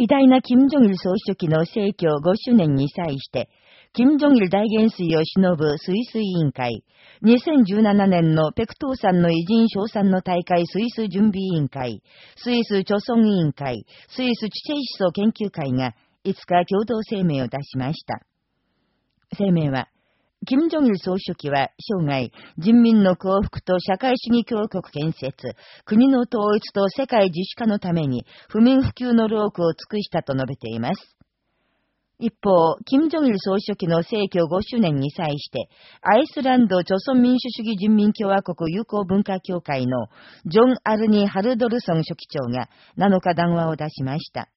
偉大な金正日総書記の逝去5周年に際して、金正日大元帥を忍ぶスイス委員会、2017年のペクトーさんの偉人賞賛の大会スイス準備委員会、スイス貯村委員会、スイス知性思想研究会が5日共同声明を出しました。声明は、金正日総書記は生涯、人民の幸福と社会主義強国建設、国の統一と世界自主化のために、不眠不休の労苦を尽くしたと述べています。一方、金正日総書記の逝去5周年に際して、アイスランド朝鮮民主主義人民共和国友好文化協会のジョン・アルニ・ハルドルソン書記長が7日談話を出しました。